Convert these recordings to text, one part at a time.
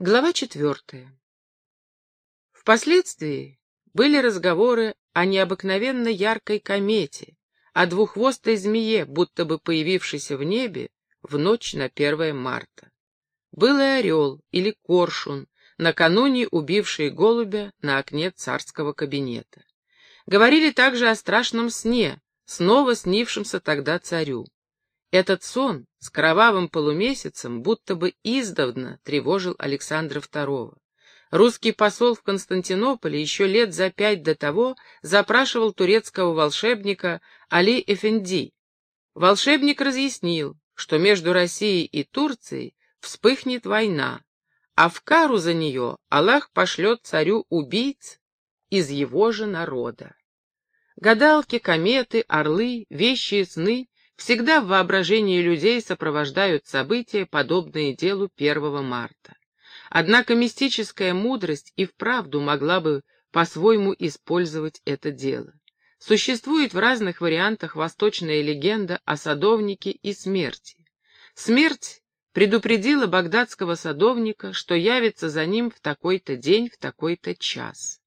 Глава четвертая. Впоследствии были разговоры о необыкновенно яркой комете, о двуххвостой змее, будто бы появившейся в небе в ночь на 1 марта. Был и орел или коршун, накануне убивший голубя на окне царского кабинета. Говорили также о страшном сне, снова снившемся тогда царю. Этот сон с кровавым полумесяцем будто бы издавна тревожил Александра II. Русский посол в Константинополе еще лет за пять до того запрашивал турецкого волшебника Али Эфенди. Волшебник разъяснил, что между Россией и Турцией вспыхнет война, а в кару за нее Аллах пошлет царю убийц из его же народа. Гадалки, кометы, орлы, вещи и сны Всегда в воображении людей сопровождают события, подобные делу 1 марта. Однако мистическая мудрость и вправду могла бы по-своему использовать это дело. Существует в разных вариантах восточная легенда о садовнике и смерти. Смерть предупредила багдадского садовника, что явится за ним в такой-то день, в такой-то час.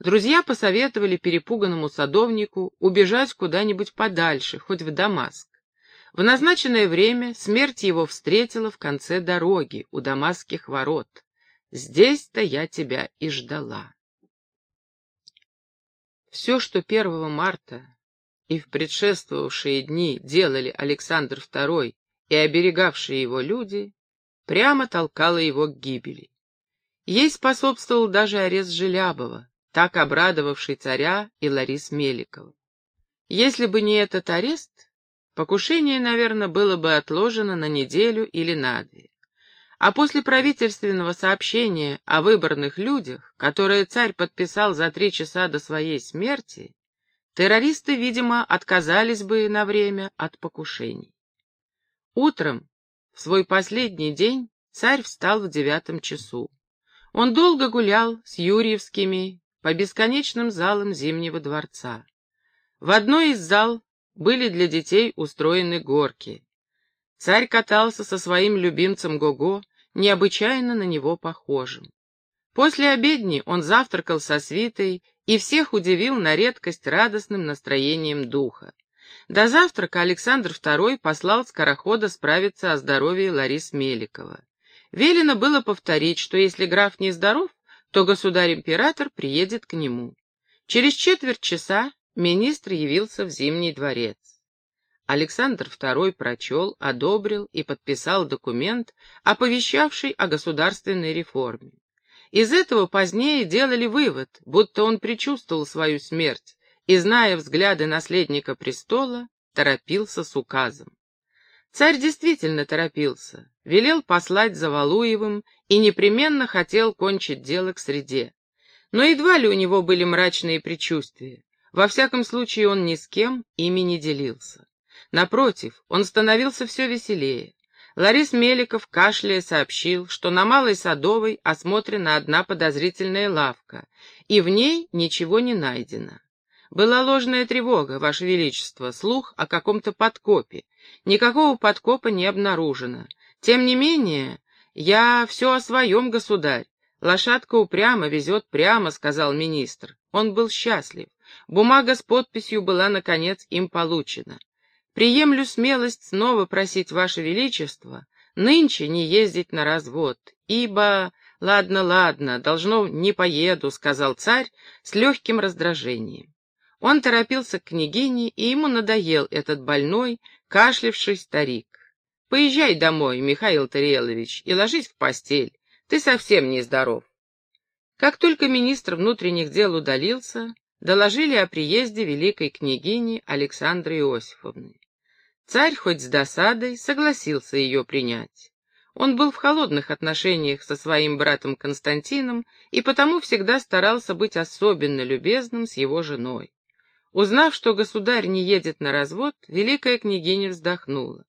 Друзья посоветовали перепуганному садовнику убежать куда-нибудь подальше, хоть в Дамаск. В назначенное время смерть его встретила в конце дороги, у Дамасских ворот. Здесь-то я тебя и ждала. Все, что 1 марта и в предшествовавшие дни делали Александр II и оберегавшие его люди, прямо толкало его к гибели. Ей способствовал даже арест Желябова, так обрадовавший царя и Ларис Меликова. Если бы не этот арест, Покушение, наверное, было бы отложено на неделю или на две. А после правительственного сообщения о выборных людях, которое царь подписал за три часа до своей смерти, террористы, видимо, отказались бы на время от покушений. Утром, в свой последний день, царь встал в девятом часу. Он долго гулял с Юрьевскими по бесконечным залам Зимнего дворца. В одной из зал были для детей устроены горки. Царь катался со своим любимцем Гого, необычайно на него похожим. После обедни он завтракал со свитой и всех удивил на редкость радостным настроением духа. До завтрака Александр II послал скорохода справиться о здоровье Ларис Меликова. Велено было повторить, что если граф нездоров, то государь-император приедет к нему. Через четверть часа министр явился в Зимний дворец. Александр II прочел, одобрил и подписал документ, оповещавший о государственной реформе. Из этого позднее делали вывод, будто он предчувствовал свою смерть и, зная взгляды наследника престола, торопился с указом. Царь действительно торопился, велел послать за Валуевым и непременно хотел кончить дело к среде. Но едва ли у него были мрачные предчувствия. Во всяком случае, он ни с кем ими не делился. Напротив, он становился все веселее. Ларис Меликов, кашляя, сообщил, что на Малой Садовой осмотрена одна подозрительная лавка, и в ней ничего не найдено. Была ложная тревога, Ваше Величество, слух о каком-то подкопе. Никакого подкопа не обнаружено. Тем не менее, я все о своем, государь. Лошадка упрямо везет прямо, сказал министр. Он был счастлив. Бумага с подписью была, наконец, им получена. Приемлю смелость снова просить Ваше Величество нынче не ездить на развод, ибо... Ладно, ладно, должно, не поеду, — сказал царь с легким раздражением. Он торопился к княгине, и ему надоел этот больной, кашлявший старик. Поезжай домой, Михаил Тарелович, и ложись в постель. Ты совсем нездоров. Как только министр внутренних дел удалился, доложили о приезде великой княгини Александры Иосифовны. Царь хоть с досадой согласился ее принять. Он был в холодных отношениях со своим братом Константином и потому всегда старался быть особенно любезным с его женой. Узнав, что государь не едет на развод, великая княгиня вздохнула.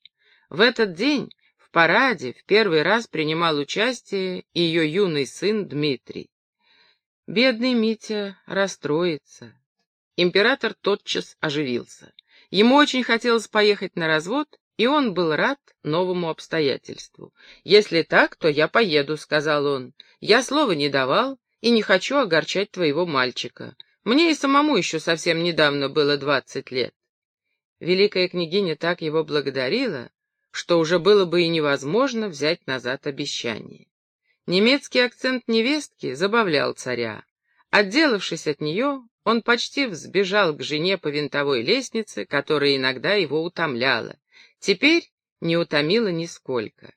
В этот день параде в первый раз принимал участие ее юный сын Дмитрий. Бедный Митя расстроится. Император тотчас оживился. Ему очень хотелось поехать на развод, и он был рад новому обстоятельству. «Если так, то я поеду», — сказал он. «Я слова не давал и не хочу огорчать твоего мальчика. Мне и самому еще совсем недавно было двадцать лет». Великая княгиня так его благодарила, что уже было бы и невозможно взять назад обещание. Немецкий акцент невестки забавлял царя. Отделавшись от нее, он почти взбежал к жене по винтовой лестнице, которая иногда его утомляла, Теперь не утомила нисколько.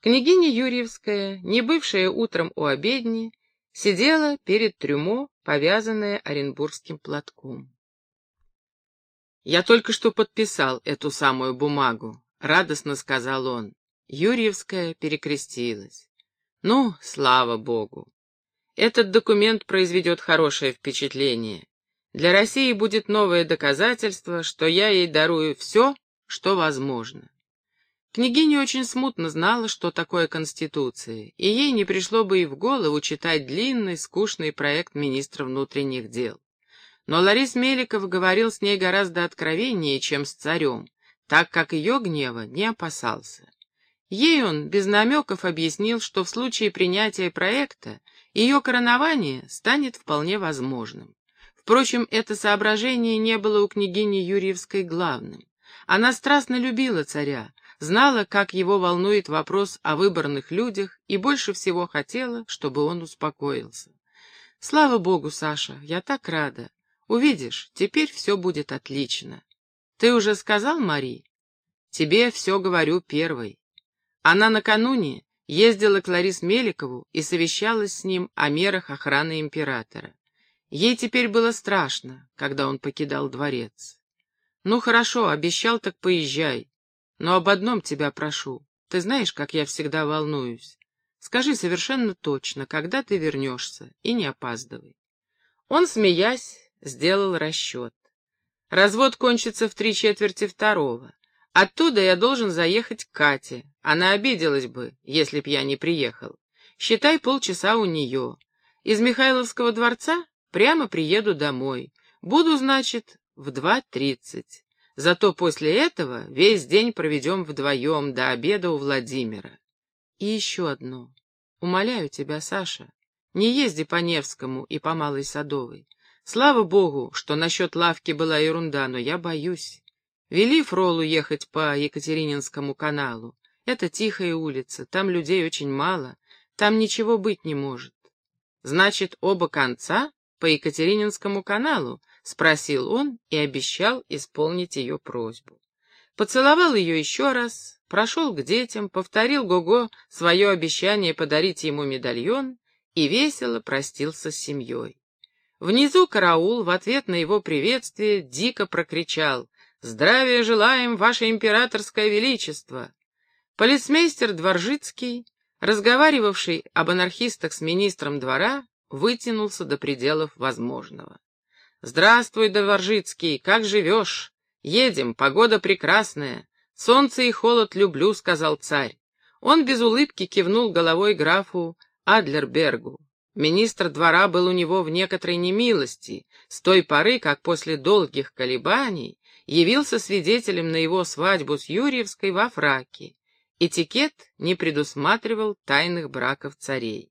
Княгиня Юрьевская, не бывшая утром у обедни, сидела перед трюмо, повязанная оренбургским платком. «Я только что подписал эту самую бумагу», — радостно сказал он. Юрьевская перекрестилась. «Ну, слава богу! Этот документ произведет хорошее впечатление. Для России будет новое доказательство, что я ей дарую все, что возможно. Княгиня очень смутно знала, что такое Конституция, и ей не пришло бы и в голову читать длинный, скучный проект министра внутренних дел. Но Ларис Меликов говорил с ней гораздо откровеннее, чем с царем, так как ее гнева не опасался. Ей он без намеков объяснил, что в случае принятия проекта ее коронование станет вполне возможным. Впрочем, это соображение не было у княгини Юрьевской главным. Она страстно любила царя, знала, как его волнует вопрос о выборных людях и больше всего хотела, чтобы он успокоился. «Слава богу, Саша, я так рада. Увидишь, теперь все будет отлично. Ты уже сказал Мари? Тебе все говорю первой. Она накануне ездила к Ларис Меликову и совещалась с ним о мерах охраны императора. Ей теперь было страшно, когда он покидал дворец. «Ну хорошо, обещал, так поезжай. Но об одном тебя прошу. Ты знаешь, как я всегда волнуюсь. Скажи совершенно точно, когда ты вернешься, и не опаздывай». Он, смеясь, сделал расчет. Развод кончится в три четверти второго. Оттуда я должен заехать к Кате. Она обиделась бы, если б я не приехал. Считай полчаса у нее. Из Михайловского дворца прямо приеду домой. Буду, значит, в два тридцать. Зато после этого весь день проведем вдвоем до обеда у Владимира. И еще одно. Умоляю тебя, Саша, не езди по Невскому и по Малой Садовой. Слава богу, что насчет лавки была ерунда, но я боюсь. Вели Фролу ехать по Екатерининскому каналу. Это тихая улица, там людей очень мало, там ничего быть не может. Значит, оба конца по Екатерининскому каналу, — спросил он и обещал исполнить ее просьбу. Поцеловал ее еще раз, прошел к детям, повторил Гого свое обещание подарить ему медальон и весело простился с семьей. Внизу караул в ответ на его приветствие дико прокричал «Здравия желаем, ваше императорское величество!» Полицмейстер Дворжицкий, разговаривавший об анархистах с министром двора, вытянулся до пределов возможного. «Здравствуй, Доворжицкий, как живешь? Едем, погода прекрасная. Солнце и холод люблю», — сказал царь. Он без улыбки кивнул головой графу Адлербергу. Министр двора был у него в некоторой немилости, с той поры, как после долгих колебаний явился свидетелем на его свадьбу с Юрьевской во фраке. Этикет не предусматривал тайных браков царей.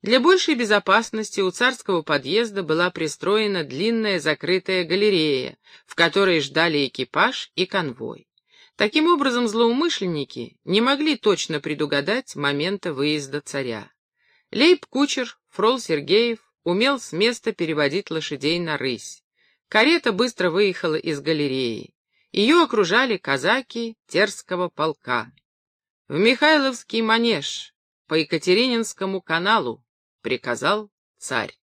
Для большей безопасности у царского подъезда была пристроена длинная закрытая галерея, в которой ждали экипаж и конвой. Таким образом, злоумышленники не могли точно предугадать момента выезда царя. Лейб-кучер Фрол Сергеев умел с места переводить лошадей на рысь. Карета быстро выехала из галереи. Ее окружали казаки Терского полка. В Михайловский манеж по Екатерининскому каналу приказал царь.